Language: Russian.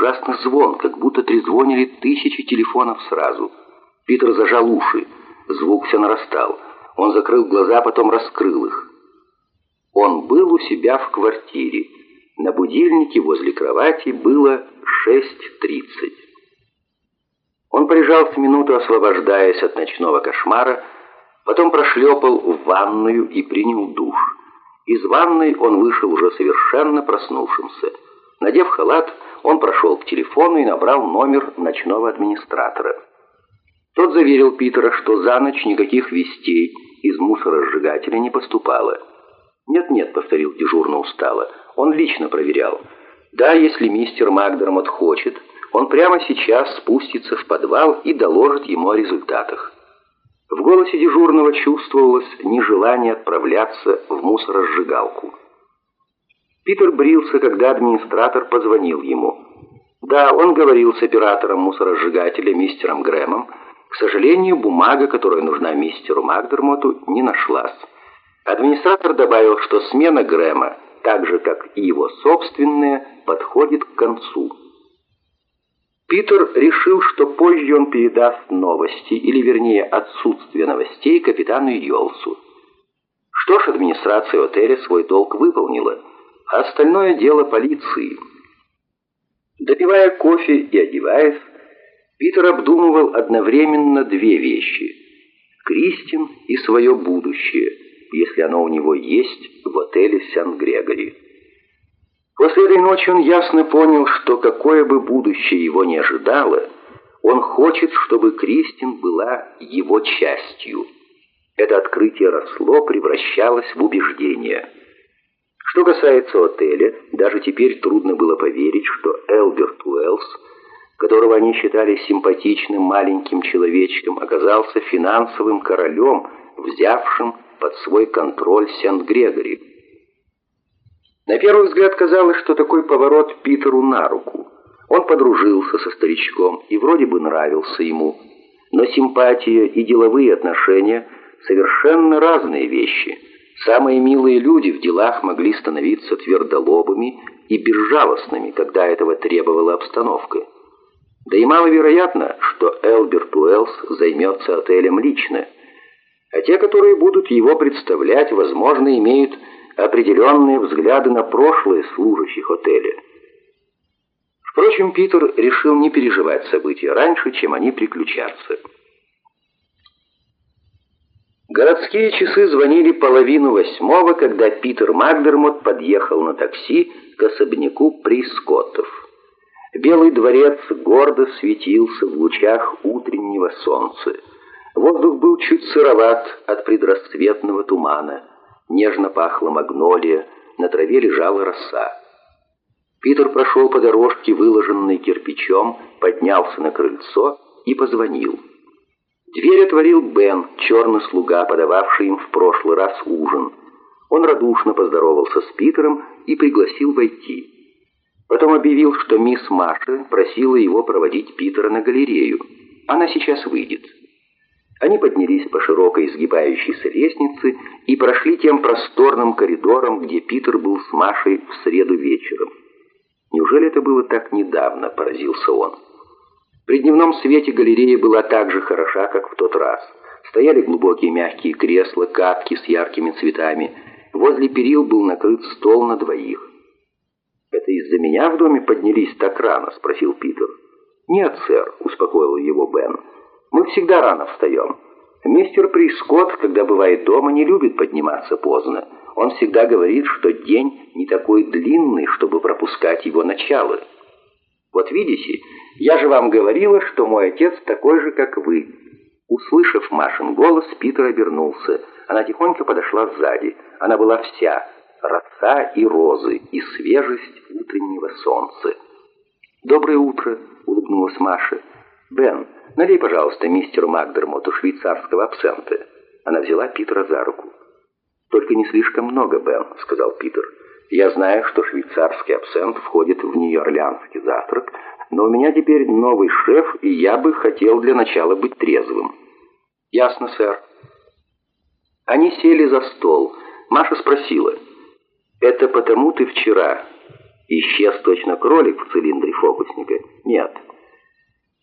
ужасный звон, как будто трезвонили тысячи телефонов сразу. Питер зажал уши. Звук все нарастал. Он закрыл глаза, потом раскрыл их. Он был у себя в квартире. На будильнике возле кровати было 6.30. Он прижался минуту, освобождаясь от ночного кошмара, потом прошлепал в ванную и принял душ. Из ванной он вышел уже совершенно проснувшимся. Надев халат, он прошел к телефону и набрал номер ночного администратора. Тот заверил Питера, что за ночь никаких вестей из мусоросжигателя не поступало. «Нет-нет», — повторил дежурно устало, — «он лично проверял. Да, если мистер Макдермот хочет, он прямо сейчас спустится в подвал и доложит ему о результатах». В голосе дежурного чувствовалось нежелание отправляться в мусоросжигалку. Питер брился, когда администратор позвонил ему. Да, он говорил с оператором мусоросжигателя мистером Грэмом. К сожалению, бумага, которая нужна мистеру Макдермоту, не нашлась. Администратор добавил, что смена Грэма, так же как и его собственная, подходит к концу. Питер решил, что позже он передаст новости, или вернее отсутствие новостей, капитану Йолсу. Что ж, администрация отеля свой долг выполнила, а остальное дело полиции. Допивая кофе и одеваясь, Питер обдумывал одновременно две вещи – Кристин и свое будущее, если оно у него есть в отеле Сент-Грегори. После этой ночи он ясно понял, что какое бы будущее его не ожидало, он хочет, чтобы Кристин была его частью. Это открытие росло, превращалось в убеждение. Что касается отеля, даже теперь трудно было поверить, что Элберт Уэллс, которого они считали симпатичным маленьким человечком, оказался финансовым королем, взявшим под свой контроль Сент-Грегори. На первый взгляд казалось, что такой поворот Питеру на руку. Он подружился со старичком и вроде бы нравился ему. Но симпатия и деловые отношения – совершенно разные вещи. Самые милые люди в делах могли становиться твердолобыми и безжалостными, когда этого требовала обстановка. Да и маловероятно, что Элберт Уэллс займется отелем лично. А те, которые будут его представлять, возможно, имеют определенные взгляды на прошлое служащих отеля. Впрочем, Питер решил не переживать события раньше, чем они приключатся. Городские часы звонили половину восьмого, когда Питер Макдермот подъехал на такси к особняку Прискоттов. Белый дворец гордо светился в лучах утреннего солнца. Воздух был чуть сыроват от предрассветного тумана. Нежно пахла магнолия, на траве лежала роса. Питер прошел по дорожке, выложенной кирпичом, поднялся на крыльцо и позвонил. Дверь отворил Бен, черный слуга, подававший им в прошлый раз ужин. Он радушно поздоровался с Питером и пригласил войти. Потом объявил, что мисс Маша просила его проводить Питера на галерею. Она сейчас выйдет. Они поднялись по широкой изгибающейся лестнице и прошли тем просторным коридором, где Питер был с Машей в среду вечером. Неужели это было так недавно, поразился он. При дневном свете галерея была так же хороша, как в тот раз. Стояли глубокие мягкие кресла, катки с яркими цветами. Возле перил был накрыт стол на двоих. «Это из-за меня в доме поднялись так рано?» — спросил Питер. «Нет, сэр», — успокоил его Бен. Мы всегда рано встаем. Мистер Прискотт, когда бывает дома, не любит подниматься поздно. Он всегда говорит, что день не такой длинный, чтобы пропускать его начало. Вот видите, я же вам говорила, что мой отец такой же, как вы. Услышав Машин голос, Питер обернулся. Она тихонько подошла сзади. Она была вся роса и розы, и свежесть утреннего солнца. «Доброе утро», — улыбнулась Маша. «Бен, налей, пожалуйста, мистеру Макдермоту швейцарского абсента». Она взяла Питера за руку. «Только не слишком много, Бен», — сказал Питер. «Я знаю, что швейцарский абсент входит в нью-орлеанский завтрак, но у меня теперь новый шеф, и я бы хотел для начала быть трезвым». «Ясно, сэр». Они сели за стол. Маша спросила, «Это потому ты вчера Исчез точно кролик в цилиндре фокусника? Нет.